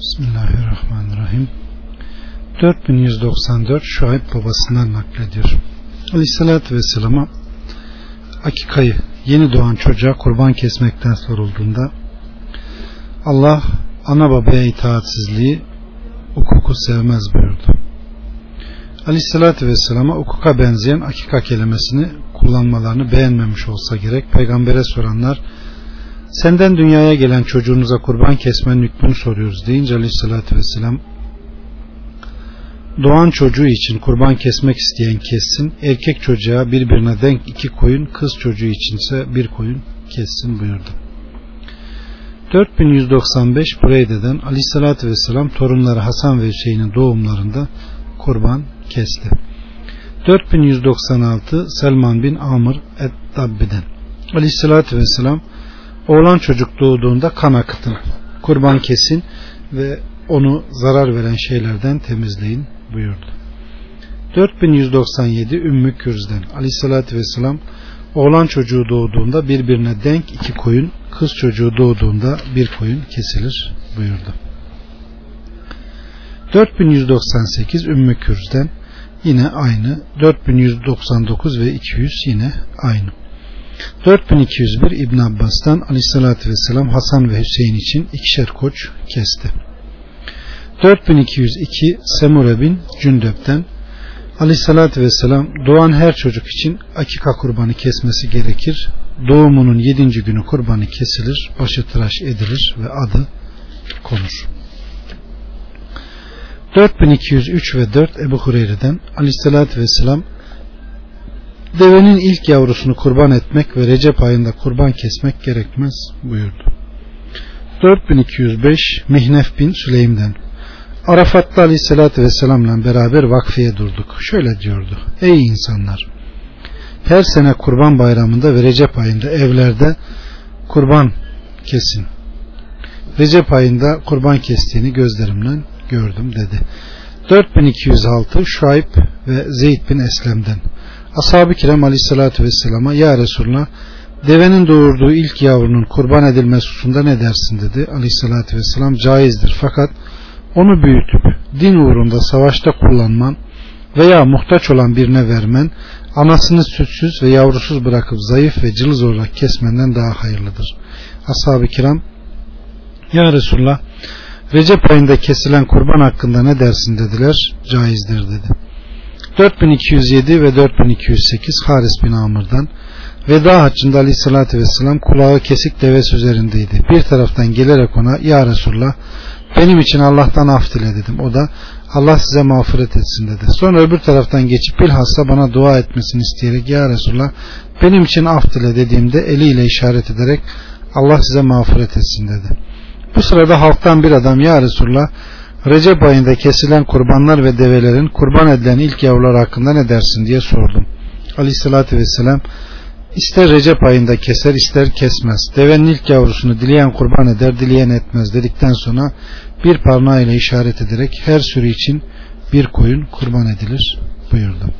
Bismillahirrahmanirrahim. 4194 Şuayb babasından naklediyor. Aleyhissalatü Vesselam'a akikayı yeni doğan çocuğa kurban kesmekten sorulduğunda Allah ana babaya itaatsizliği hukuku sevmez buyurdu. Aleyhissalatü Vesselam'a hukuka benzeyen akika kelimesini kullanmalarını beğenmemiş olsa gerek peygambere soranlar senden dünyaya gelen çocuğunuza kurban kesmenin hükmünü soruyoruz deyince aleyhissalatü vesselam doğan çocuğu için kurban kesmek isteyen kessin erkek çocuğa birbirine denk iki koyun kız çocuğu içinse bir koyun kessin buyurdu. 4195 Bureyde'den aleyhissalatü vesselam torunları Hasan ve Hüseyin'in doğumlarında kurban kesti. 4196 Selman bin Amr et-Dabbi'den aleyhissalatü vesselam Oğlan çocuk doğduğunda kan akıtın. Kurban kesin ve onu zarar veren şeylerden temizleyin buyurdu. 4197 Ümmü Kürz'den Aleyhisselatü Vesselam oğlan çocuğu doğduğunda birbirine denk iki koyun, kız çocuğu doğduğunda bir koyun kesilir buyurdu. 4198 Ümmü Kürz'den yine aynı. 4199 ve 200 yine aynı. 4201 İbn Abbas'tan Aleyhisselatü Vesselam Hasan ve Hüseyin için ikişer koç kesti. 4202 Semure bin Cündep'ten Aleyhisselatü Vesselam doğan her çocuk için akika kurbanı kesmesi gerekir. Doğumunun yedinci günü kurbanı kesilir, başı tıraş edilir ve adı konur. 4203 ve 4 Ebu Hureyre'den Aleyhisselatü Vesselam devenin ilk yavrusunu kurban etmek ve Recep ayında kurban kesmek gerekmez buyurdu. 4205 Mihnef bin Süleym'den Arafat'ta aleyhissalatü vesselamla beraber vakfiye durduk. Şöyle diyordu. Ey insanlar! Her sene kurban bayramında ve Recep ayında evlerde kurban kesin. Recep ayında kurban kestiğini gözlerimle gördüm dedi. 4206 Şuayb ve Zeyd bin Eslem'den Ashab-ı kiram aleyhissalatü vesselama Ya Resulullah devenin doğurduğu ilk yavrunun kurban edilmesi hususunda ne dersin dedi. Aleyhissalatü vesselam caizdir fakat onu büyütüp din uğrunda savaşta kullanman veya muhtaç olan birine vermen anasını sütsüz ve yavrusuz bırakıp zayıf ve cılız olarak kesmenden daha hayırlıdır. Ashab-ı kiram Ya Resulullah Recep ayında kesilen kurban hakkında ne dersin dediler. Caizdir dedi. 4207 ve 4208 Haris bin Amr'dan Veda haccında aleyhissalatü vesselam kulağı kesik deves üzerindeydi. Bir taraftan gelerek ona Ya Resulullah benim için Allah'tan af dile dedim. O da Allah size mağfiret etsin dedi. Sonra öbür taraftan geçip bilhassa bana dua etmesini isteyerek Ya Resulullah benim için af dile dediğimde eliyle işaret ederek Allah size mağfiret etsin dedi. Bu sırada halktan bir adam Ya Resulullah Recep ayında kesilen kurbanlar ve develerin kurban edilen ilk yavrular hakkında ne dersin diye sordum. Aleyhissalatü vesselam ister Recep ayında keser ister kesmez. Devenin ilk yavrusunu dileyen kurban eder dileyen etmez dedikten sonra bir parmağıyla işaret ederek her sürü için bir koyun kurban edilir buyurdu.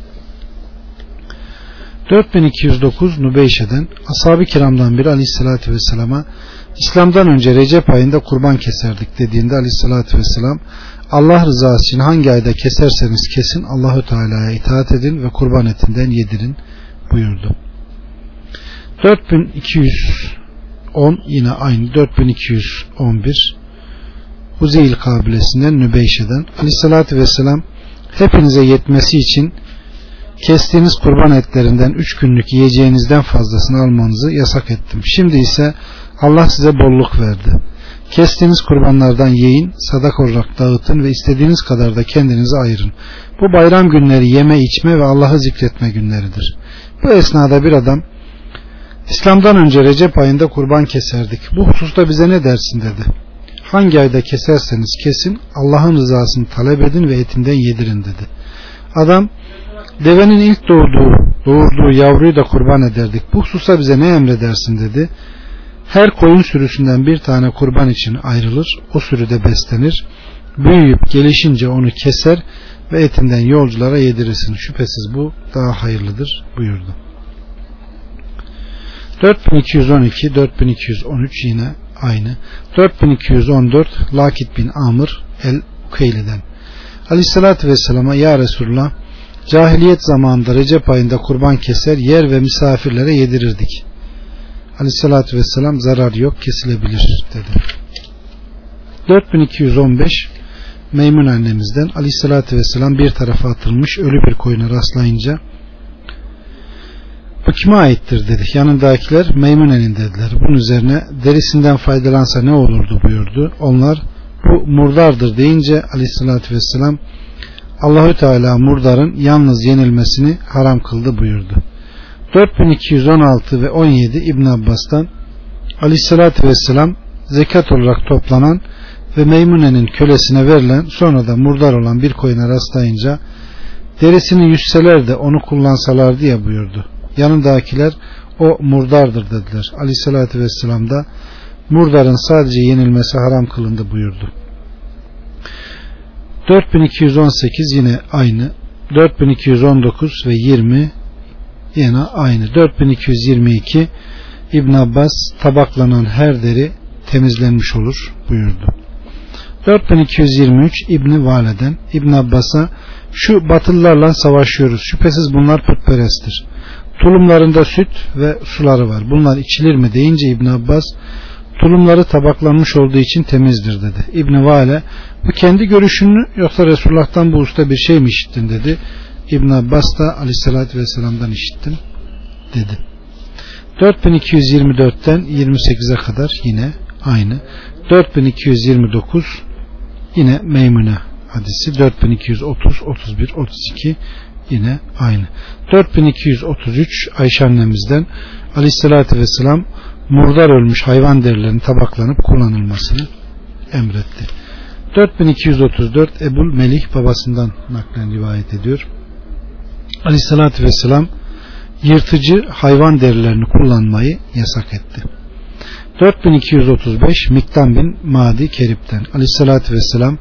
4209 Nubeyşe'den Ashab-ı kiramdan biri aleyhissalatü vesselama İslam'dan önce Recep ayında kurban keserdik dediğinde aleyhissalatü vesselam Allah rızası için hangi ayda keserseniz kesin Allahü Teala'ya itaat edin ve kurban etinden yedirin buyurdu. 4210 yine aynı 4211 Huzeyl kabilesinden Nübeyşe'den aleyhissalatü vesselam hepinize yetmesi için kestiğiniz kurban etlerinden üç günlük yiyeceğinizden fazlasını almanızı yasak ettim. Şimdi ise Allah size bolluk verdi. Kestiğiniz kurbanlardan yiyin, sadak olarak dağıtın ve istediğiniz kadar da kendinize ayırın. Bu bayram günleri yeme içme ve Allah'ı zikretme günleridir. Bu esnada bir adam İslam'dan önce Recep ayında kurban keserdik. Bu hususta bize ne dersin dedi. Hangi ayda keserseniz kesin Allah'ın rızasını talep edin ve etinden yedirin dedi. Adam devenin ilk doğduğu, doğurduğu yavruyu da kurban ederdik. Bu hususa bize ne emredersin dedi. Her koyun sürüsünden bir tane kurban için ayrılır. O sürüde beslenir. Büyüyüp gelişince onu keser ve etinden yolculara yedirirsin. Şüphesiz bu daha hayırlıdır buyurdu. 4212 4213 yine aynı. 4214 Lakit bin Amr el Ukeyli'den. Aleyhissalatü Vesselam'a Ya Resulullah cahiliyet zamanında Recep ayında kurban keser yer ve misafirlere yedirirdik. Aleyhissalatü Vesselam zarar yok kesilebilir dedi. 4215 Meymun annemizden Aleyhissalatü Vesselam bir tarafa atılmış ölü bir koyuna rastlayınca bu kime aittir dedi. Yanındakiler Meymune'nin dediler. Bunun üzerine derisinden faydalansa ne olurdu buyurdu. Onlar bu murdardır deyince aleyhissalatü vesselam Allahü Teala murdarın yalnız yenilmesini haram kıldı buyurdu. 4216 ve 17 İbn Abbas'tan aleyhissalatü vesselam zekat olarak toplanan ve Meymune'nin kölesine verilen sonra da murdar olan bir koyuna rastlayınca derisini yüzseler de onu kullansalar diye buyurdu. Yanındakiler o murdardır dediler. Aleyhissalatü vesselam da murdarın sadece yenilmesi haram kılındı buyurdu. 4218 yine aynı. 4219 ve 20 yine aynı. 4222 İbn Abbas tabaklanan her deri temizlenmiş olur buyurdu. 4223 İbni Vale'den İbn Abbas'a şu batılılarla savaşıyoruz. Şüphesiz bunlar putperesttir. Tulumlarında süt ve suları var. Bunlar içilir mi deyince İbn Abbas tulumları tabaklanmış olduğu için temizdir dedi. İbn Vale bu kendi görüşünü yoksa Resulullah'tan bu usta bir şey mi işittin dedi. İbn Abbas da aleyhissalatü vesselam'dan işittim dedi. 4224'ten 28'e kadar yine aynı. 4229 yine Meymune hadisi 4230 31 32 yine aynı. 4233 Ayşe annemizden aleyhissalatü vesselam murdar ölmüş hayvan derilerinin tabaklanıp kullanılmasını emretti. 4234 Ebul Melih babasından naklen rivayet ediyor. Aleyhissalatü vesselam yırtıcı hayvan derilerini kullanmayı yasak etti. 4235 Miktan bin Madi Kerip'ten Aleyhissalatü vesselam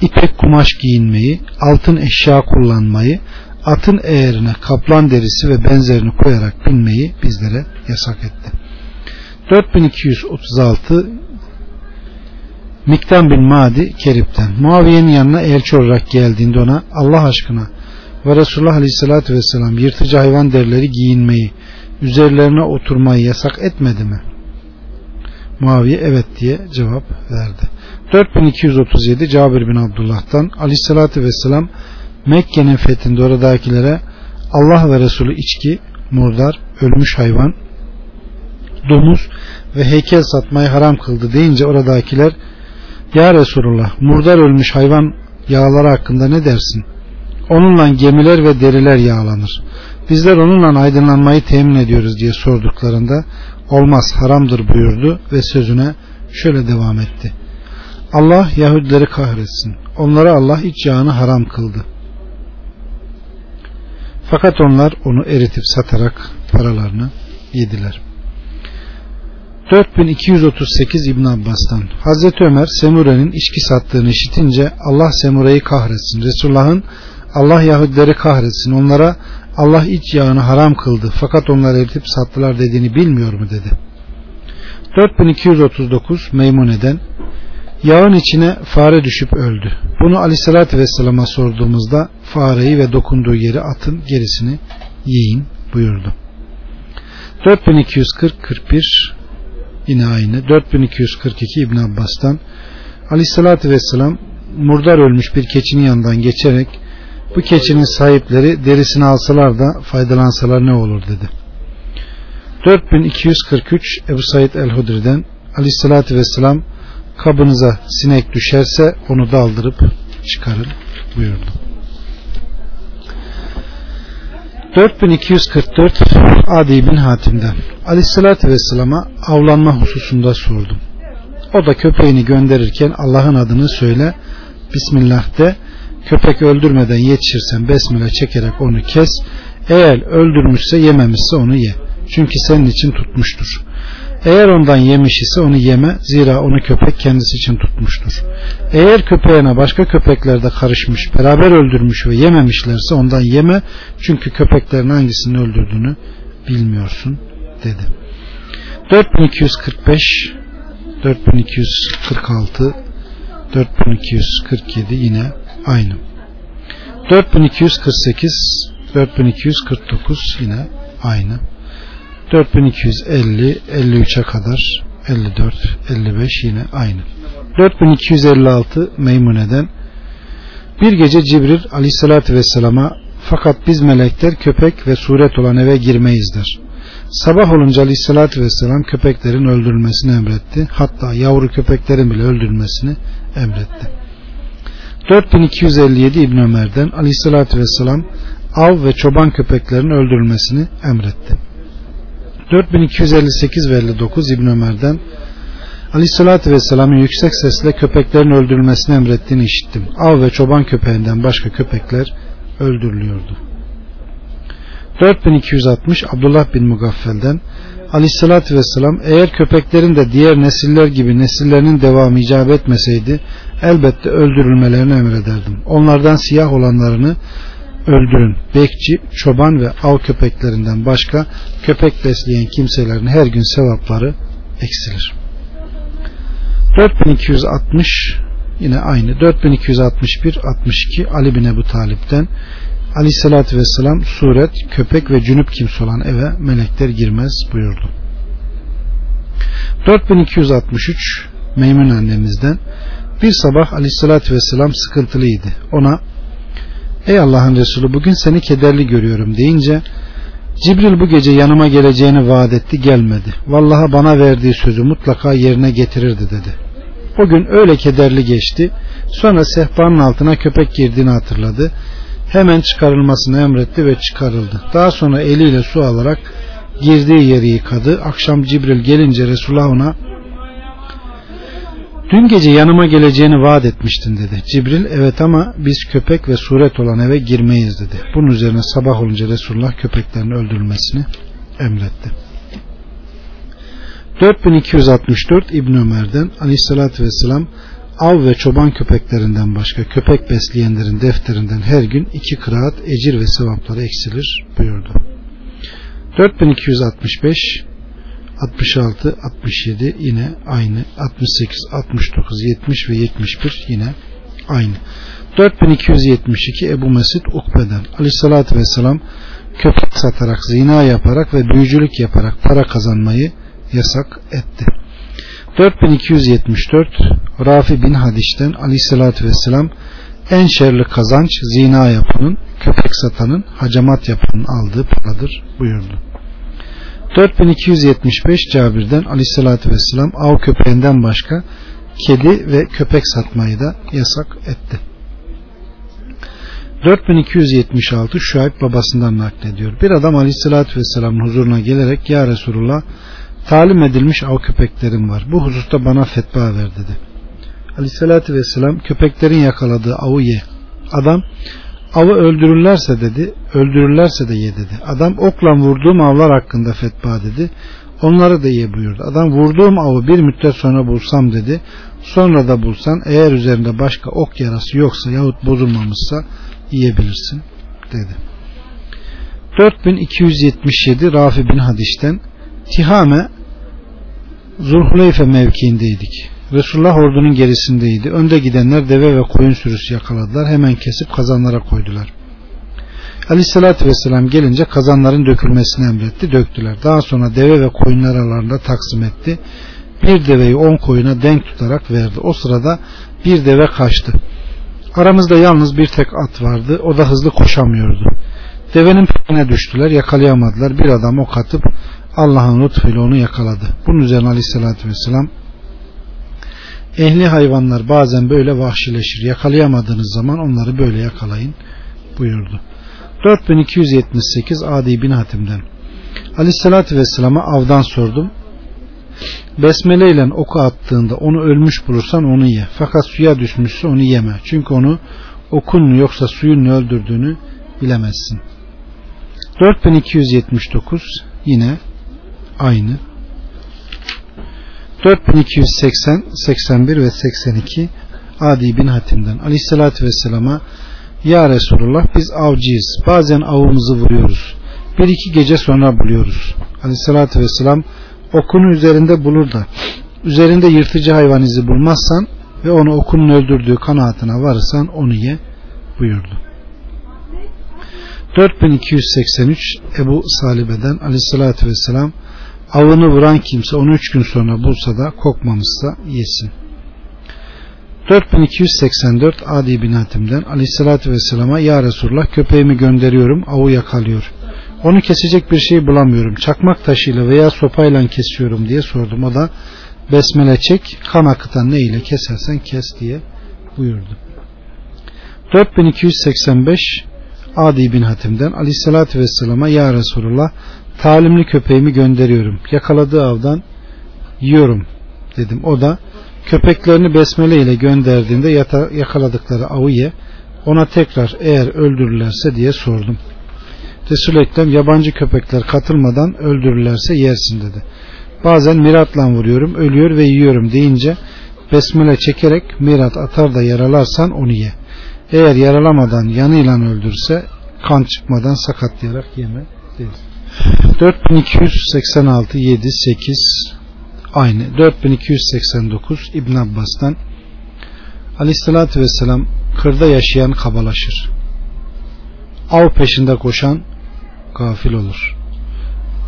ipek kumaş giyinmeyi, altın eşya kullanmayı, atın eğerine kaplan derisi ve benzerini koyarak binmeyi bizlere yasak etti. 4236 Miktan bin Madi Kerip'ten Muaviye'nin yanına elçi olarak geldiğinde ona Allah aşkına ve Resulullah Aleyhisselatü Vesselam yırtıcı hayvan derileri giyinmeyi üzerlerine oturmayı yasak etmedi mi? Muaviye evet diye cevap verdi. 4237 Cabir bin Abdullah'tan Aleyhisselatü Vesselam Mekke'nin fethinde oradakilere Allah ve Resulü içki, murdar, ölmüş hayvan, domuz ve heykel satmayı haram kıldı deyince oradakiler Ya Resulullah murdar ölmüş hayvan yağları hakkında ne dersin? Onunla gemiler ve deriler yağlanır. Bizler onunla aydınlanmayı temin ediyoruz diye sorduklarında olmaz haramdır buyurdu ve sözüne şöyle devam etti. Allah Yahudileri kahretsin. Onlara Allah iç yağını haram kıldı. Fakat onlar onu eritip satarak paralarını yediler. 4238 İbn Abbas'tan Hazreti Ömer Semure'nin içki sattığını işitince Allah Semure'yi kahretsin. Resulullah'ın Allah Yahudileri kahretsin. Onlara Allah iç yağını haram kıldı fakat onları eritip sattılar dediğini bilmiyor mu dedi. 4239 Meymune'den yağın içine fare düşüp öldü. Bunu aleyhissalatü vesselama sorduğumuzda fareyi ve dokunduğu yeri atın gerisini yiyin buyurdu. 4240-41 yine aynı. 4242 İbn Abbas'tan aleyhissalatü vesselam murdar ölmüş bir keçinin yanından geçerek bu keçinin sahipleri derisini alsalar da faydalansalar ne olur dedi. 4243 Ebu Said el-Hudri'den aleyhissalatü vesselam kabınıza sinek düşerse onu daldırıp çıkarın buyurdu. 4244 Adi bin Hatim'den Aleyhisselatü Vesselam'a avlanma hususunda sordum. O da köpeğini gönderirken Allah'ın adını söyle Bismillah de köpek öldürmeden yetişirsen besmele çekerek onu kes eğer öldürmüşse yememişse onu ye. Çünkü senin için tutmuştur. Eğer ondan yemiş ise onu yeme zira onu köpek kendisi için tutmuştur. Eğer köpeğine başka köpekler de karışmış beraber öldürmüş ve yememişlerse ondan yeme çünkü köpeklerin hangisini öldürdüğünü bilmiyorsun dedi. 4245 4246 4247 yine aynı 4248 4249 yine aynı 4250 53'e kadar 54 55 yine aynı 4256 Meymune'den bir gece Cibril aleyhissalatü vesselama fakat biz melekler köpek ve suret olan eve girmeyiz der. Sabah olunca aleyhissalatü vesselam köpeklerin öldürülmesini emretti. Hatta yavru köpeklerin bile öldürülmesini emretti. 4257 İbn Ömer'den aleyhissalatü vesselam av ve çoban köpeklerin öldürülmesini emretti. 4258 ve 59 İbn Ömer'den Aleyhissalatü Vesselam'ın yüksek sesle köpeklerin öldürülmesini emrettiğini işittim. Av ve çoban köpeğinden başka köpekler öldürülüyordu. 4260 Abdullah bin Mugaffel'den Aleyhissalatü Vesselam eğer köpeklerin de diğer nesiller gibi nesillerinin devamı icap etmeseydi elbette öldürülmelerini emrederdim. Onlardan siyah olanlarını öldürün. Bekçi, çoban ve av köpeklerinden başka köpek besleyen kimselerin her gün sevapları eksilir. 4260 yine aynı 4261 62 Ali bin Ebu Talip'ten Aleyhissalatü Vesselam suret, köpek ve cünüp kimse olan eve melekler girmez buyurdu. 4263 Meymun annemizden bir sabah Aleyhissalatü Vesselam sıkıntılıydı. Ona Ey Allah'ın Resulü bugün seni kederli görüyorum deyince Cibril bu gece yanıma geleceğini vaat etti gelmedi. Vallaha bana verdiği sözü mutlaka yerine getirirdi dedi. O gün öyle kederli geçti. Sonra sehpanın altına köpek girdiğini hatırladı. Hemen çıkarılmasını emretti ve çıkarıldı. Daha sonra eliyle su alarak girdiği yeri yıkadı. Akşam Cibril gelince Resulullah ona Dün gece yanıma geleceğini vaat etmiştin dedi. Cibril evet ama biz köpek ve suret olan eve girmeyiz dedi. Bunun üzerine sabah olunca Resulullah köpeklerin öldürülmesini emretti. 4264 İbn Ömer'den Aleyhisselatü Vesselam av ve çoban köpeklerinden başka köpek besleyenlerin defterinden her gün iki kıraat ecir ve sevapları eksilir buyurdu. 4265 66, 67 yine aynı. 68, 69, 70 ve 71 yine aynı. 4272 Ebu Mesud Ukbe'den Aleyhissalatü Vesselam köpek satarak, zina yaparak ve büyücülük yaparak para kazanmayı yasak etti. 4274 Rafi bin Hadiş'ten Aleyhissalatü Vesselam en şerli kazanç zina yapanın, köpek satanın, hacamat yapanın aldığı paradır buyurdu. 4275 Cabir'den aleyhissalatü vesselam av köpeğinden başka kedi ve köpek satmayı da yasak etti. 4276 Şuayb babasından naklediyor. Bir adam aleyhissalatü vesselamın huzuruna gelerek Ya Resulullah talim edilmiş av köpeklerim var. Bu hususta bana fetva ver dedi. Aleyhissalatü vesselam köpeklerin yakaladığı avı ye. Adam avı öldürürlerse dedi öldürürlerse de ye dedi. Adam okla vurduğum avlar hakkında fetva dedi. Onları da ye buyurdu. Adam vurduğum avı bir müddet sonra bulsam dedi. Sonra da bulsan eğer üzerinde başka ok yarası yoksa yahut bozulmamışsa yiyebilirsin dedi. 4277 Rafi bin Hadiş'ten Tihame Zulhuleyfe mevkiindeydik Resulullah ordunun gerisindeydi. Önde gidenler deve ve koyun sürüsü yakaladılar. Hemen kesip kazanlara koydular. Aleyhissalatü vesselam gelince kazanların dökülmesini emretti. Döktüler. Daha sonra deve ve koyunlar aralarında taksim etti. Bir deveyi on koyuna denk tutarak verdi. O sırada bir deve kaçtı. Aramızda yalnız bir tek at vardı. O da hızlı koşamıyordu. Devenin peşine düştüler. Yakalayamadılar. Bir adam ok atıp Allah'ın lütfuyla onu yakaladı. Bunun üzerine aleyhissalatü vesselam Ehli hayvanlar bazen böyle vahşileşir. Yakalayamadığınız zaman onları böyle yakalayın buyurdu. 4278 Adi bin Hatim'den Aleyhissalatü Vesselam'a avdan sordum. Besmele ile oku attığında onu ölmüş bulursan onu ye. Fakat suya düşmüşse onu yeme. Çünkü onu okun yoksa suyun öldürdüğünü bilemezsin. 4279 yine aynı 4280, 81 ve 82 Adi bin Hatim'den Aleyhisselatü Vesselam'a Ya Resulullah biz avcıyız. Bazen avımızı vuruyoruz. Bir iki gece sonra buluyoruz. Aleyhisselatü Vesselam okunu üzerinde bulur da Üzerinde yırtıcı hayvan izi bulmazsan ve onu okunun öldürdüğü kanaatine varırsan onu ye buyurdu. 4283 Ebu Salibe'den aleyhissalatü vesselam avını vuran kimse onu üç gün sonra bulsa da kokmamışsa yesin. 4284 Adi bin Hatim'den aleyhissalatü vesselama Ya Resulullah köpeğimi gönderiyorum avı yakalıyor. Onu kesecek bir şey bulamıyorum. Çakmak taşıyla veya sopayla kesiyorum diye sordum. O da besmele çek kan akıtan ne ile kesersen kes diye buyurdu. 4285 Adi bin Hatim'den aleyhissalatü vesselama Ya Resulullah talimli köpeğimi gönderiyorum. Yakaladığı avdan yiyorum dedim. O da köpeklerini besmele ile gönderdiğinde yata, yakaladıkları avı ye ona tekrar eğer öldürürlerse diye sordum. Resul Ekrem yabancı köpekler katılmadan öldürürlerse yersin dedi. Bazen miratla vuruyorum ölüyor ve yiyorum deyince besmele çekerek mirat atar da yaralarsan onu ye. Eğer yaralamadan yanıyla öldürse kan çıkmadan sakatlayarak yeme dedi. 4286 7 8 aynı 4289 İbn Abbas'tan Aleyhissalatü Vesselam kırda yaşayan kabalaşır. Av peşinde koşan gafil olur.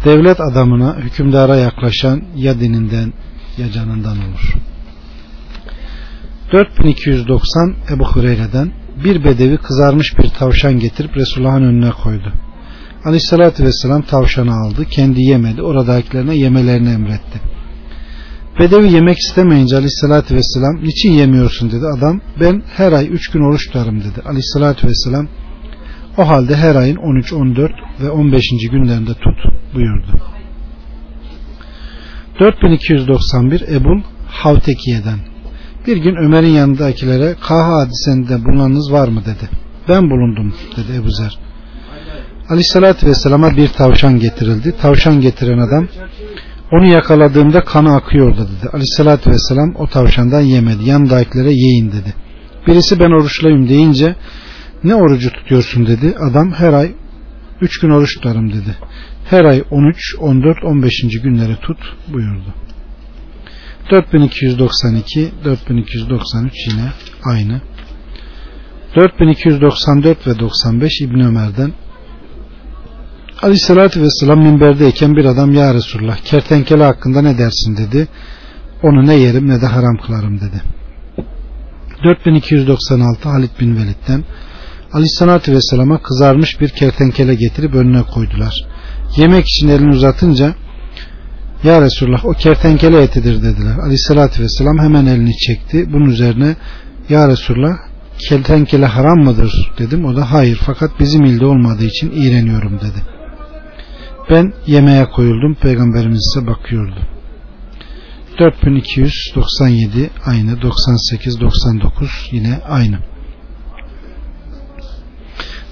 Devlet adamına, hükümdara yaklaşan ya dininden ya canından olur. 4290 Ebu Hureyre'den bir bedevi kızarmış bir tavşan getirip Resulullah'ın önüne koydu. Aleyhissalatü vesselam tavşanı aldı. Kendi yemedi. Oradakilerine yemelerini emretti. Bedevi yemek istemeyince aleyhissalatü vesselam niçin yemiyorsun dedi. Adam ben her ay üç gün oruç tutarım dedi. Aleyhissalatü vesselam o halde her ayın 13, 14 ve 15. günlerinde tut buyurdu. 4291 Ebul Havtekiye'den bir gün Ömer'in yanındakilere Kaha hadisende bulunanınız var mı dedi. Ben bulundum dedi Ebu Zer. Aleyhissalatü Vesselam'a bir tavşan getirildi. Tavşan getiren adam onu yakaladığımda kanı akıyordu dedi. Aleyhissalatü Vesselam o tavşandan yemedi. Yanındakilere yiyin dedi. Birisi ben oruçluyum deyince ne orucu tutuyorsun dedi. Adam her ay 3 gün oruç tutarım dedi. Her ay 13, 14, 15. günleri tut buyurdu. 4292, 4293 yine aynı. 4294 ve 95 İbn Ömer'den Aleyhissalatü Vesselam minberdeyken bir adam Ya Resulullah kertenkele hakkında ne dersin dedi. Onu ne yerim ne de haram kılarım dedi. 4296 Halid bin Velid'den Aleyhissalatü Vesselam'a kızarmış bir kertenkele getirip önüne koydular. Yemek için elini uzatınca Ya Resulullah o kertenkele etidir dediler. Aleyhissalatü Vesselam hemen elini çekti. Bunun üzerine Ya Resulullah kertenkele haram mıdır dedim. O da hayır fakat bizim ilde olmadığı için iğreniyorum dedi. Ben yemeğe koyuldum. Peygamberimiz ise bakıyordu. 4297 aynı 98 99 yine aynı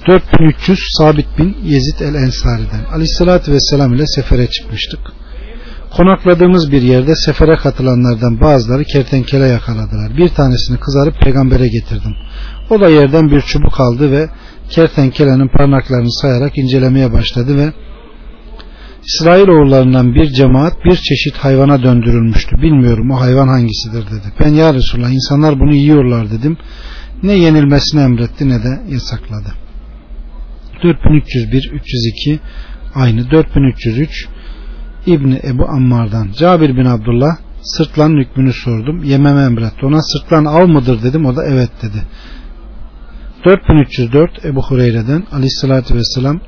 4300 Sabit bin Yezid el Ensari'den Aleyhisselatü Vesselam ile sefere çıkmıştık. Konakladığımız bir yerde sefere katılanlardan bazıları kertenkele yakaladılar. Bir tanesini kızarıp peygambere getirdim. O da yerden bir çubuk aldı ve kertenkelenin parmaklarını sayarak incelemeye başladı ve İsrail oğullarından bir cemaat bir çeşit hayvana döndürülmüştü. Bilmiyorum o hayvan hangisidir dedi. Ben ya Resulallah insanlar bunu yiyorlar dedim. Ne yenilmesini emretti ne de yasakladı. 4301 302 aynı 4303 İbni Ebu Ammar'dan Cabir bin Abdullah sırtlan hükmünü sordum. Yememe emretti. Ona sırtlan av mıdır dedim. O da evet dedi. 4304 Ebu Hureyre'den aleyhissalatü vesselam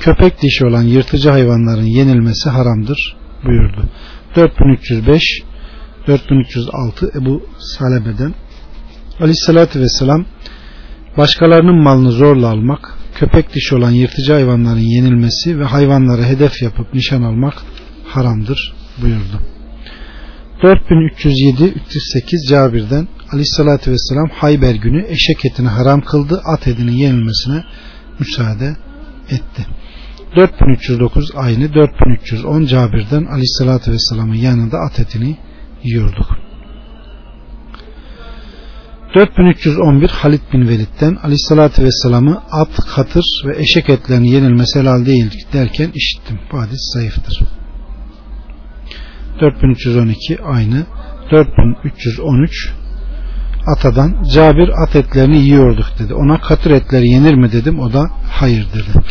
köpek dişi olan yırtıcı hayvanların yenilmesi haramdır buyurdu. 4305 4306 Ebu Salebe'den aleyhissalatü vesselam başkalarının malını zorla almak köpek dişi olan yırtıcı hayvanların yenilmesi ve hayvanlara hedef yapıp nişan almak haramdır buyurdu. 4307 308 Cabir'den Aleyhisselatü Vesselam Hayber günü eşek etini haram kıldı at etinin yenilmesine müsaade etti. 4309 aynı 4310 Cabir'den Aleyhisselatü Vesselam'ın yanında at etini yiyorduk. 4311 Halid bin Velid'den Aleyhisselatü Vesselam'ı at, katır ve eşek etlerinin yenilmesi helal değil derken işittim. Bu hadis zayıftır. 4312 aynı 4313 Atadan Cabir at etlerini yiyorduk dedi. Ona katır etleri yenir mi dedim. O da hayır dedi.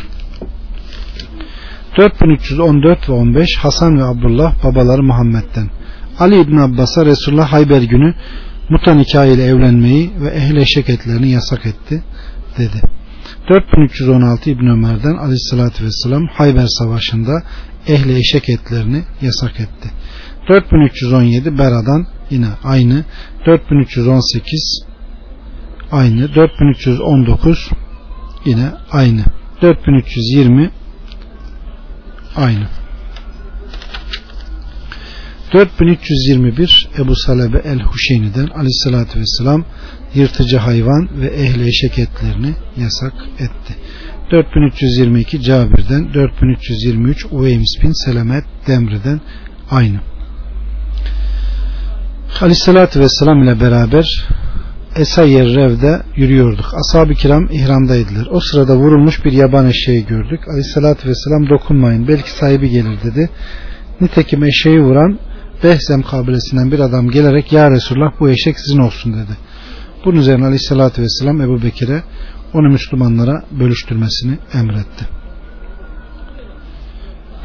4314 ve 15 Hasan ve Abdullah babaları Muhammed'den. Ali İbn Abbas'a Resulullah Hayber günü muta ile evlenmeyi ve ehl eşek etlerini yasak etti dedi. 4316 İbn Ömer'den aleyhissalatü vesselam Hayber Savaşı'nda ehli eşek etlerini yasak etti. 4317 Bera'dan yine aynı. 4318 aynı. 4319 yine aynı. 4320 aynı. 4321 Ebu Salebe el-Huşeyni'den aleyhissalatü vesselam yırtıcı hayvan ve ehli eşek etlerini yasak etti. 4322 Cabir'den 4323 Uveyms bin Selamet Demri'den aynı. Aleyhissalatü vesselam ile beraber Esayer Rev'de yürüyorduk. Ashab-ı kiram ihramdaydılar. O sırada vurulmuş bir yaban eşeği gördük. Aleyhissalatü vesselam dokunmayın belki sahibi gelir dedi. Nitekim eşeği vuran Behzem kabilesinden bir adam gelerek Ya Resulullah bu eşek sizin olsun dedi. Bunun üzerine aleyhissalatü vesselam Ebu Bekir'e onu Müslümanlara bölüştürmesini emretti.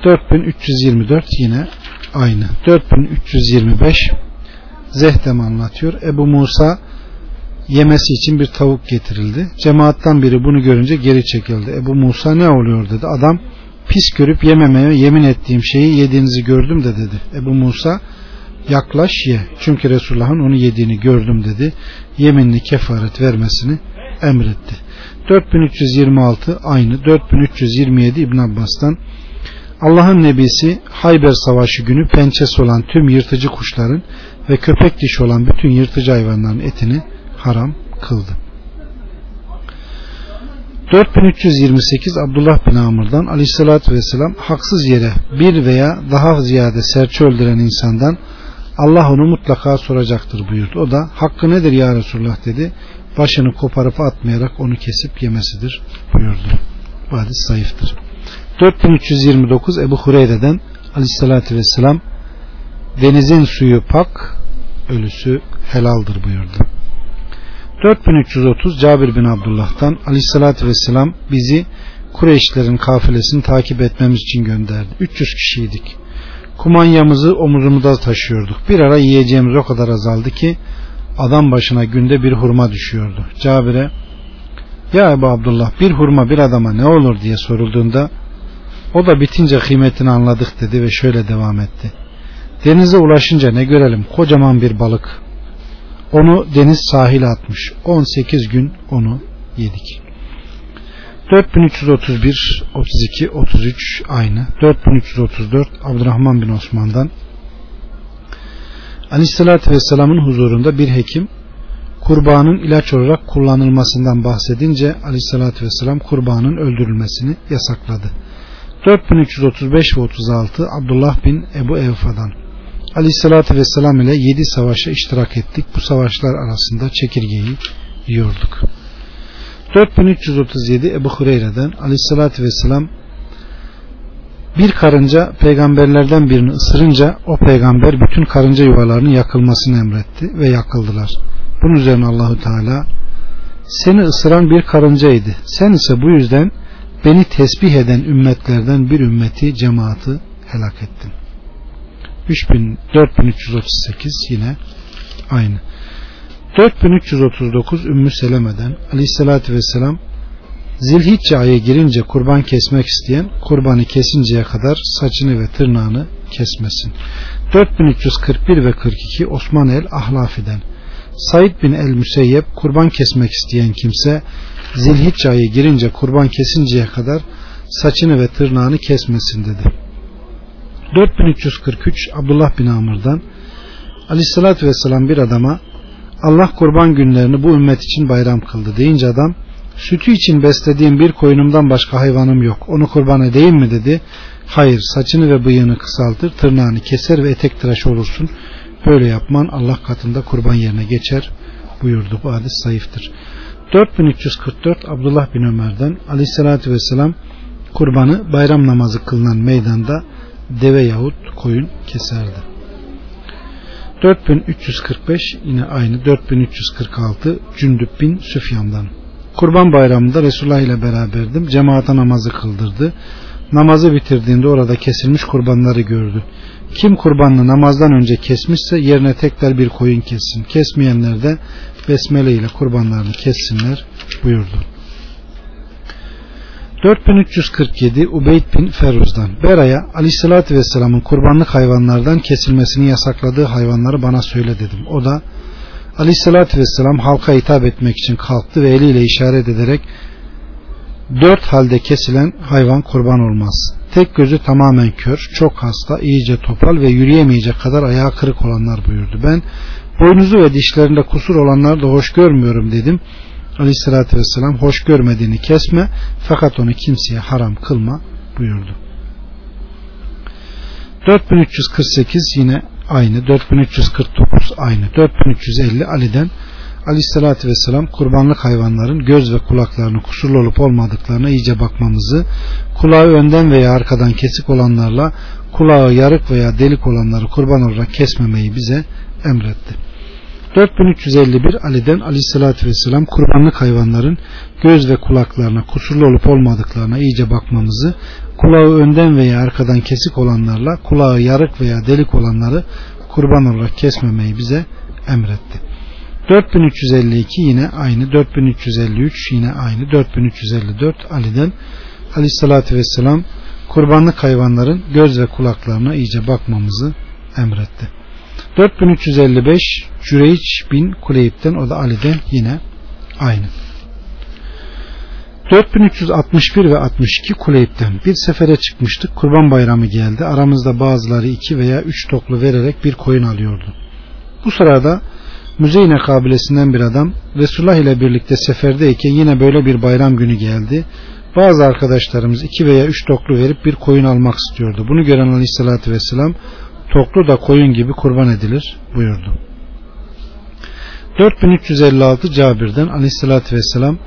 4324 yine aynı. 4325 Zehdem anlatıyor. Ebu Musa yemesi için bir tavuk getirildi. Cemaattan biri bunu görünce geri çekildi. Ebu Musa ne oluyor dedi. Adam pis görüp yememeye yemin ettiğim şeyi yediğinizi gördüm de dedi. Ebu Musa yaklaş ye. Çünkü Resulullah'ın onu yediğini gördüm dedi. Yeminli kefaret vermesini emretti. 4326 aynı 4327 İbn Abbas'tan Allah'ın nebisi Hayber Savaşı günü pençesi olan tüm yırtıcı kuşların ve köpek dişi olan bütün yırtıcı hayvanların etini haram kıldı. 4328 Abdullah bin Amr'dan aleyhissalatü vesselam haksız yere bir veya daha ziyade serçe öldüren insandan Allah onu mutlaka soracaktır buyurdu. O da hakkı nedir ya Resulullah dedi. Başını koparıp atmayarak onu kesip yemesidir buyurdu. Bu hadis zayıftır. 4329 Ebu Hureyre'den aleyhissalatü vesselam denizin suyu pak ölüsü helaldir buyurdu. 4330 Cabir bin Abdullah'tan aleyhissalatü vesselam bizi Kureyşlerin kafilesini takip etmemiz için gönderdi. 300 kişiydik. Kumanyamızı omuzumuzda taşıyorduk. Bir ara yiyeceğimiz o kadar azaldı ki adam başına günde bir hurma düşüyordu. Cabir'e ya Ebu Abdullah bir hurma bir adama ne olur diye sorulduğunda o da bitince kıymetini anladık dedi ve şöyle devam etti. Denize ulaşınca ne görelim kocaman bir balık. Onu deniz sahile atmış. 18 gün onu yedik. 4331, 32, 33 aynı. 4334 Abdurrahman bin Osman'dan Aleyhisselatü Vesselam'ın huzurunda bir hekim kurbanın ilaç olarak kullanılmasından bahsedince Aleyhisselatü Vesselam kurbanın öldürülmesini yasakladı. 4335 ve 36 Abdullah bin Ebu Evfa'dan Aleyhisselatü Vesselam ile 7 savaşa iştirak ettik. Bu savaşlar arasında çekirgeyi yiyorduk. 4337 Ebu Hureyre'den Aleyhisselatü Vesselam bir karınca peygamberlerden birini ısırınca o peygamber bütün karınca yuvalarının yakılmasını emretti ve yakıldılar. Bunun üzerine Allahu Teala seni ısıran bir karıncaydı. Sen ise bu yüzden beni tesbih eden ümmetlerden bir ümmeti cemaati helak ettin. 4338 yine aynı. 4339 Ümmü Seleme'den Aleyhisselatü Vesselam Zilhicce ayı girince kurban kesmek isteyen kurbanı kesinceye kadar saçını ve tırnağını kesmesin. 4341 ve 42 Osman el Ahlafi'den Said bin el Müseyyep kurban kesmek isteyen kimse Zilhicce ayı girince kurban kesinceye kadar saçını ve tırnağını kesmesin dedi. 4343 Abdullah bin Amr'dan Aleyhissalatü Vesselam bir adama Allah kurban günlerini bu ümmet için bayram kıldı deyince adam sütü için beslediğim bir koyunumdan başka hayvanım yok. Onu kurban edeyim mi? dedi. Hayır saçını ve bıyığını kısaltır tırnağını keser ve etek tıraş olursun. Böyle yapman Allah katında kurban yerine geçer buyurdu. Bu hadis zayıftır. 4344 Abdullah bin Ömer'den aleyhissalatü vesselam kurbanı bayram namazı kılınan meydanda deve yahut koyun keserdi 4345 yine aynı 4346 Cündüp bin Süfyan'dan. Kurban bayramında Resulullah ile beraberdim. Cemaate namazı kıldırdı. Namazı bitirdiğinde orada kesilmiş kurbanları gördü. Kim kurbanını namazdan önce kesmişse yerine tekrar bir koyun kessin. Kesmeyenler de besmele ile kurbanlarını kessinler buyurdu. 4347 Ubeyd bin Feruz'dan Bera'ya aleyhissalatü vesselamın kurbanlık hayvanlardan kesilmesini yasakladığı hayvanları bana söyle dedim. O da aleyhissalatü vesselam halka hitap etmek için kalktı ve eliyle işaret ederek dört halde kesilen hayvan kurban olmaz. Tek gözü tamamen kör, çok hasta, iyice topal ve yürüyemeyecek kadar ayağı kırık olanlar buyurdu. Ben boynuzu ve dişlerinde kusur olanları da hoş görmüyorum dedim. Aleyhissalatü vesselam hoş görmediğini kesme fakat onu kimseye haram kılma buyurdu. 4348 yine aynı 4349 aynı 4350 Ali'den Aleyhissalatü vesselam kurbanlık hayvanların göz ve kulaklarını kusurlu olup olmadıklarına iyice bakmamızı kulağı önden veya arkadan kesik olanlarla kulağı yarık veya delik olanları kurban olarak kesmemeyi bize emretti. 4351 Ali'den aleyhissalatü vesselam kurbanlık hayvanların göz ve kulaklarına kusurlu olup olmadıklarına iyice bakmamızı, kulağı önden veya arkadan kesik olanlarla kulağı yarık veya delik olanları kurban olarak kesmemeyi bize emretti. 4352 yine aynı, 4353 yine aynı, 4354 Ali'den aleyhissalatü vesselam kurbanlık hayvanların göz ve kulaklarına iyice bakmamızı emretti. 4355 Cüreyç bin Kuleyb'den o da Ali'den yine aynı. 4361 ve 62 Kuleyb'den bir sefere çıkmıştık. Kurban bayramı geldi. Aramızda bazıları iki veya üç toklu vererek bir koyun alıyordu. Bu sırada Müzeyne kabilesinden bir adam Resulullah ile birlikte seferdeyken yine böyle bir bayram günü geldi. Bazı arkadaşlarımız iki veya üç toklu verip bir koyun almak istiyordu. Bunu gören Aleyhisselatü Vesselam toklu da koyun gibi kurban edilir buyurdu. 4356 Cabir'den aleyhissalatü vesselam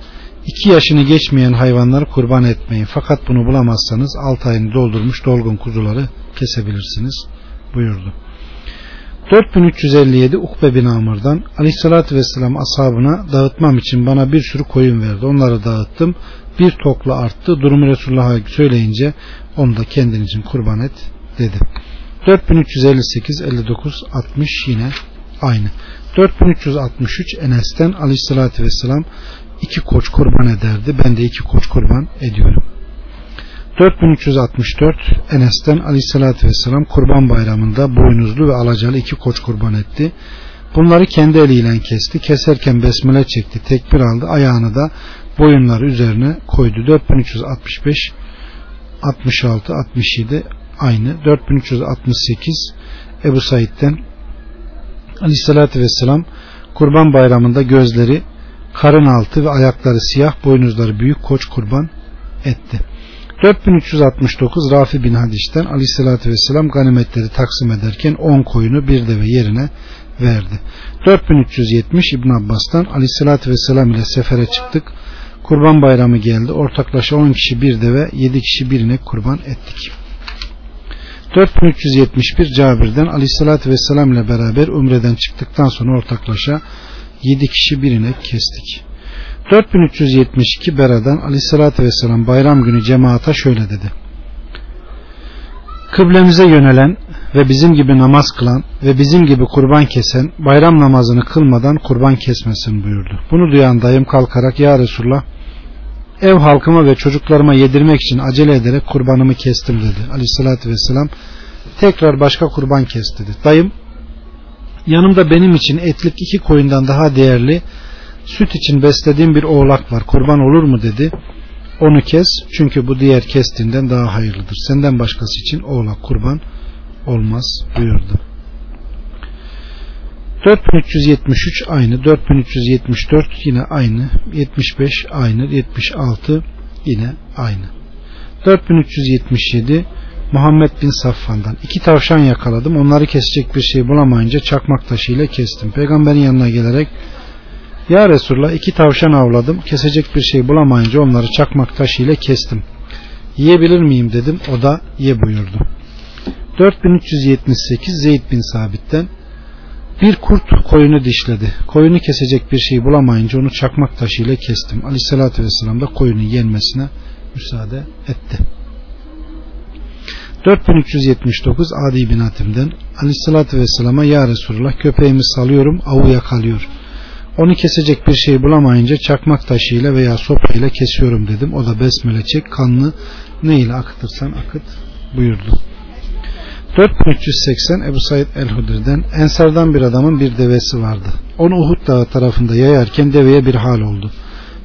iki yaşını geçmeyen hayvanları kurban etmeyin fakat bunu bulamazsanız 6 ayını doldurmuş dolgun kuzuları kesebilirsiniz buyurdu. 4357 Ukbe bin Amr'dan aleyhissalatü vesselam ashabına dağıtmam için bana bir sürü koyun verdi. Onları dağıttım. Bir toklu arttı. Durumu Resulullah'a söyleyince onu da kendin için kurban et dedi. 4358 59 60 yine aynı. 4363 Enes'ten aleyhissalatü vesselam iki koç kurban ederdi. Ben de iki koç kurban ediyorum. 4364 Enes'ten aleyhissalatü vesselam kurban bayramında boynuzlu ve alacalı iki koç kurban etti. Bunları kendi eliyle kesti. Keserken besmele çekti. Tekbir aldı. Ayağını da boyunları üzerine koydu. 4365 66 67 aynı 4368 Ebu Said'den Aleyhisselatü Vesselam kurban bayramında gözleri karın altı ve ayakları siyah boynuzları büyük koç kurban etti. 4369 Rafi bin Hadiş'ten Aleyhisselatü Vesselam ganimetleri taksim ederken 10 koyunu bir deve yerine verdi. 4370 İbn Abbas'tan Aleyhisselatü Vesselam ile sefere çıktık. Kurban bayramı geldi. Ortaklaşa 10 kişi bir deve 7 kişi birine kurban ettik. 4371 Cabir'den aleyhissalatü vesselam ile beraber umreden çıktıktan sonra ortaklaşa 7 kişi birine kestik. 4372 Bera'dan aleyhissalatü vesselam bayram günü cemaata şöyle dedi. Kıblemize yönelen ve bizim gibi namaz kılan ve bizim gibi kurban kesen bayram namazını kılmadan kurban kesmesin buyurdu. Bunu duyan dayım kalkarak ya Resulullah ev halkıma ve çocuklarıma yedirmek için acele ederek kurbanımı kestim dedi. Aleyhissalatü vesselam tekrar başka kurban kes dedi. Dayım yanımda benim için etlik iki koyundan daha değerli süt için beslediğim bir oğlak var kurban olur mu dedi. Onu kes çünkü bu diğer kestiğinden daha hayırlıdır. Senden başkası için oğlak kurban olmaz buyurdu. 4373 aynı 4374 yine aynı 75 aynı 76 yine aynı. 4377 Muhammed bin Safvan'dan. İki tavşan yakaladım. Onları kesecek bir şey bulamayınca çakmak taşıyla kestim. Peygamberin yanına gelerek ya Resulullah iki tavşan avladım. Kesecek bir şey bulamayınca onları çakmak taşıyla kestim. Yiyebilir miyim? dedim. O da ye buyurdu. 4378 Zeyd bin Sabit'ten Bir kurt koyunu dişledi. Koyunu kesecek bir şey bulamayınca onu çakmak taşıyla kestim. Aleyhissalatü vesselam da koyunun yenmesine müsaade etti. 4379 Adi bin Hatim'den Aleyhissalatü vesselama Ya Resulullah köpeğimi salıyorum avı yakalıyor. Onu kesecek bir şey bulamayınca çakmak taşıyla veya sopayla kesiyorum dedim. O da besmele çek kanını ne akıtırsan akıt buyurdu. 4380 Ebu Said el-Hudri'den Ensardan bir adamın bir devesi vardı. Onu Uhud dağı tarafında yayarken deveye bir hal oldu.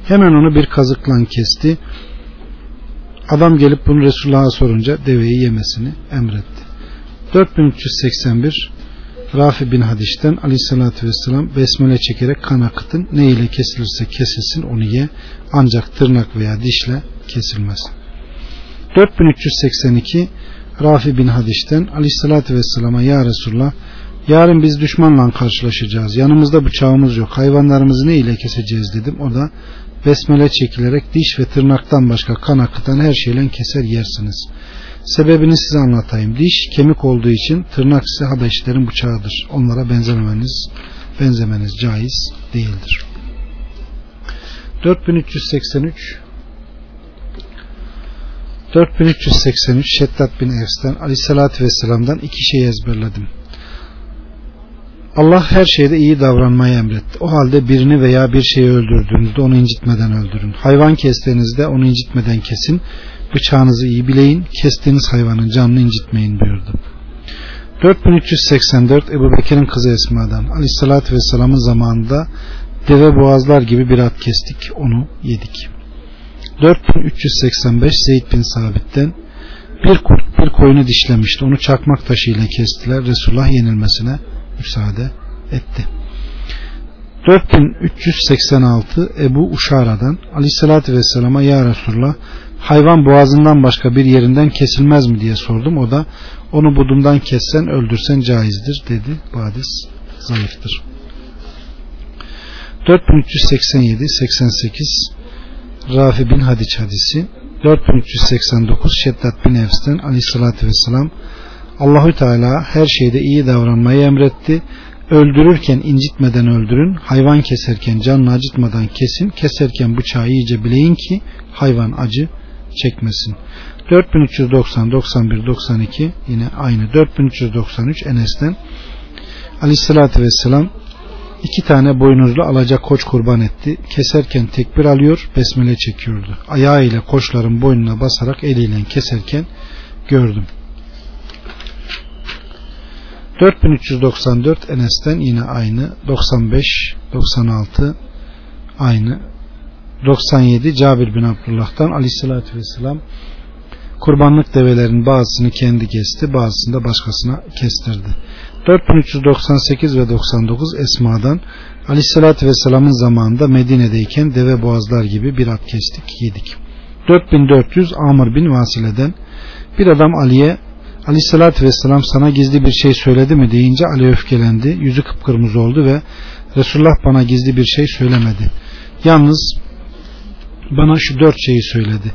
Hemen onu bir kazıkla kesti. Adam gelip bunu Resulullah'a sorunca deveyi yemesini emretti. 4381 Rafi bin Hadiş'ten aleyhissalatü vesselam besmele çekerek kan akıtın ne ile kesilirse kesilsin onu ye ancak tırnak veya dişle kesilmez. 4382 Rafi bin Hadiş'ten aleyhissalatü vesselama ya Resulullah yarın biz düşmanla karşılaşacağız yanımızda bıçağımız yok hayvanlarımızı ne ile keseceğiz dedim o da besmele çekilerek diş ve tırnaktan başka kan akıtan her şeyle keser yersiniz. Sebebini size anlatayım. Diş kemik olduğu için tırnak ise Habeşlerin bıçağıdır. Onlara benzememeniz, benzemeniz caiz değildir. 4383 4383 Şeddat bin Evs'ten Aleyhisselatü Vesselam'dan iki şey ezberledim. Allah her şeyde iyi davranmayı emretti. O halde birini veya bir şeyi öldürdüğünüzde onu incitmeden öldürün. Hayvan kestiğinizde onu incitmeden kesin. Bıçağınızı iyi bileyin. Kestiğiniz hayvanın canını incitmeyin buyurdu. 4384 Ebu Bekir'in kızı Esma'dan Aleyhisselatü Vesselam'ın zamanında deve boğazlar gibi bir at kestik. Onu yedik. 4385 Zeyd bin Sabit'ten bir bir koyunu dişlemişti. Onu çakmak taşıyla kestiler. Resulullah yenilmesine müsaade etti. 4386 Ebu Uşara'dan Aleyhisselatü Vesselam'a Ya Resulullah hayvan boğazından başka bir yerinden kesilmez mi diye sordum. O da onu budundan kessen öldürsen caizdir dedi. Bu hadis zayıftır. 4387 88 Rafi bin Hadiç hadisi 4389 Şeddat bin Efs'ten aleyhissalatü vesselam Allahü Teala her şeyde iyi davranmayı emretti. Öldürürken incitmeden öldürün, hayvan keserken canını acıtmadan kesin, keserken bıçağı iyice bileyin ki hayvan acı çekmesin. 4390, 91, 92 yine aynı 4393 Enes'ten Aleyhissalatü Vesselam iki tane boynuzlu alacak koç kurban etti. Keserken tekbir alıyor, besmele çekiyordu. Ayağı ile koçların boynuna basarak eliyle keserken gördüm. 4394 Enes'ten yine aynı 95 96 aynı 97 Cabir bin Abdullah'tan aleyhissalatü vesselam kurbanlık develerin bazısını kendi kesti bazısını da başkasına kestirdi 4398 ve 99 Esma'dan aleyhissalatü vesselamın zamanında Medine'deyken deve boğazlar gibi bir at kestik yedik 4400 Amr bin Vasile'den bir adam Ali'ye Aleyhissalatü vesselam sana gizli bir şey söyledi mi deyince Ali öfkelendi. Yüzü kıpkırmızı oldu ve Resulullah bana gizli bir şey söylemedi. Yalnız bana şu dört şeyi söyledi.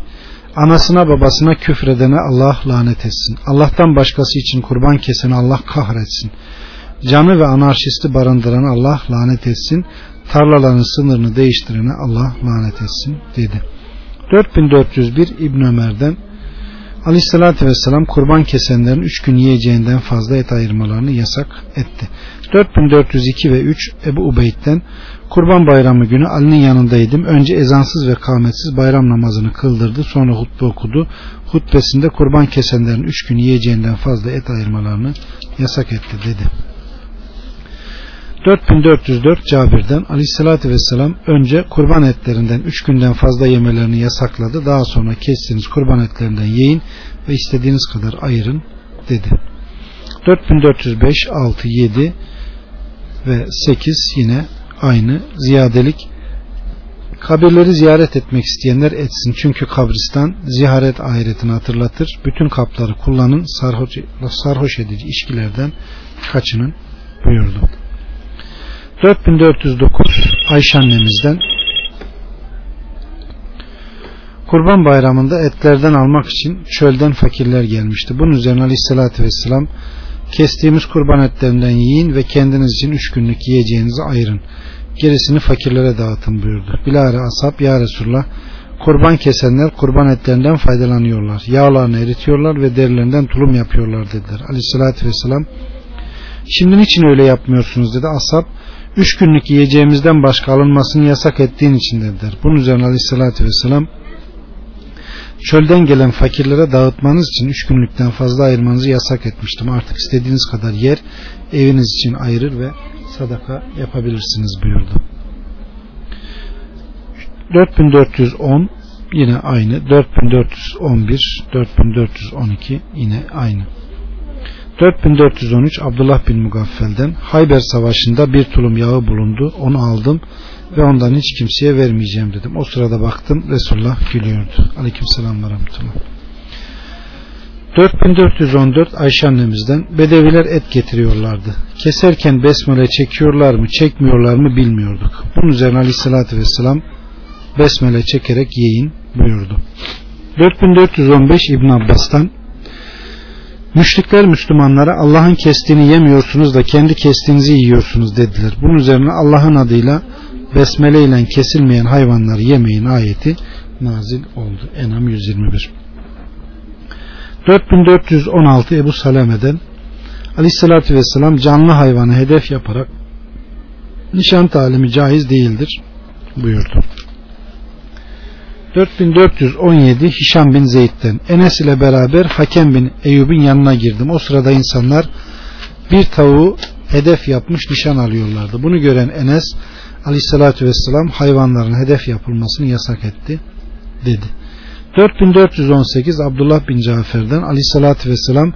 Anasına babasına küfredene Allah lanet etsin. Allah'tan başkası için kurban kesene Allah kahretsin. Canı ve anarşisti barındıran Allah lanet etsin. Tarlaların sınırını değiştirene Allah lanet etsin dedi. 4401 İbn Ömer'den Aleyhissalatü Vesselam kurban kesenlerin üç gün yiyeceğinden fazla et ayırmalarını yasak etti. 4402 ve 3 Ebu Ubeyd'den kurban bayramı günü Ali'nin yanındaydım. Önce ezansız ve kâmetsiz bayram namazını kıldırdı. Sonra hutbe okudu. Hutbesinde kurban kesenlerin üç gün yiyeceğinden fazla et ayırmalarını yasak etti dedi. 4404 Cabir'den Aleyhisselatü Vesselam önce kurban etlerinden 3 günden fazla yemelerini yasakladı. Daha sonra kestiğiniz kurban etlerinden yiyin ve istediğiniz kadar ayırın dedi. 4405, 6, 7 ve 8 yine aynı ziyadelik. Kabirleri ziyaret etmek isteyenler etsin. Çünkü kabristan ziyaret ahiretini hatırlatır. Bütün kapları kullanın. Sarhoş, sarhoş edici işkilerden kaçının buyurdu. 4409 Ayşe annemizden Kurban bayramında etlerden almak için çölden fakirler gelmişti. Bunun üzerine aleyhissalatü vesselam Kestiğimiz kurban etlerinden yiyin ve kendiniz için üç günlük yiyeceğinizi ayırın. Gerisini fakirlere dağıtın buyurdu. Bilare asap ya Resulullah kurban kesenler kurban etlerinden faydalanıyorlar. Yağlarını eritiyorlar ve derilerinden tulum yapıyorlar dediler. Aleyhissalatü vesselam şimdi niçin öyle yapmıyorsunuz dedi. Asap üç günlük yiyeceğimizden başka alınmasını yasak ettiğin için dediler. Bunun üzerine aleyhissalatü vesselam çölden gelen fakirlere dağıtmanız için üç günlükten fazla ayırmanızı yasak etmiştim. Artık istediğiniz kadar yer eviniz için ayırır ve sadaka yapabilirsiniz buyurdu. 4410 yine aynı 4411 4412 yine aynı 4413 Abdullah bin Mugaffel'den Hayber Savaşı'nda bir tulum yağı bulundu onu aldım ve ondan hiç kimseye vermeyeceğim dedim o sırada baktım Resulullah gülüyordu aleyküm selam ve rahmetullah 4414 Ayşe annemizden Bedeviler et getiriyorlardı. Keserken besmele çekiyorlar mı çekmiyorlar mı bilmiyorduk. Bunun üzerine aleyhissalatü vesselam besmele çekerek yiyin buyurdu. 4415 İbn Abbas'tan Müşrikler Müslümanlara Allah'ın kestiğini yemiyorsunuz da kendi kestiğinizi yiyorsunuz dediler. Bunun üzerine Allah'ın adıyla besmele ile kesilmeyen hayvanları yemeyin ayeti nazil oldu. Enam 121 4416 Ebu Saleme'den Aleyhisselatü Vesselam canlı hayvanı hedef yaparak nişan talimi caiz değildir buyurdu. 4417 Hişam bin Zeyd'den Enes ile beraber Hakem bin Eyyub'un yanına girdim. O sırada insanlar bir tavuğu hedef yapmış nişan alıyorlardı. Bunu gören Enes aleyhissalatü vesselam hayvanların hedef yapılmasını yasak etti dedi. 4418 Abdullah bin Cafer'den aleyhissalatü vesselam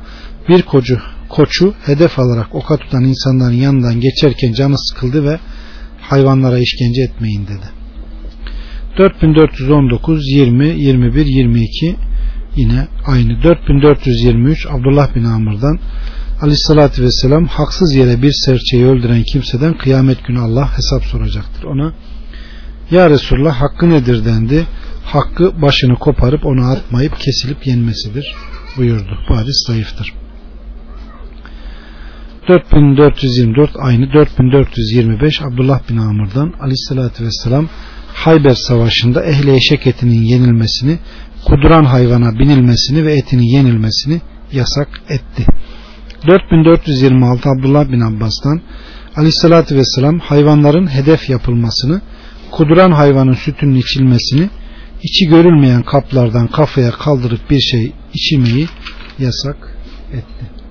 bir kocu, koçu hedef alarak oka tutan insanların yanından geçerken canı sıkıldı ve hayvanlara işkence etmeyin dedi. 4419 20 21 22 yine aynı 4423 Abdullah bin Amr'dan Aleyhissalatü Vesselam haksız yere bir serçeyi öldüren kimseden kıyamet günü Allah hesap soracaktır. Ona Ya Resulullah hakkı nedir dendi. Hakkı başını koparıp onu atmayıp kesilip yenmesidir buyurdu. Bu hadis zayıftır. 4424 aynı 4425 Abdullah bin Amr'dan Aleyhissalatü Vesselam Hayber Savaşı'nda ehli eşek etinin yenilmesini, kuduran hayvana binilmesini ve etinin yenilmesini yasak etti. 4426 Abdullah bin Abbas'tan Aleyhisselatü Vesselam hayvanların hedef yapılmasını, kuduran hayvanın sütünün içilmesini, içi görülmeyen kaplardan kafaya kaldırıp bir şey içilmeyi yasak etti.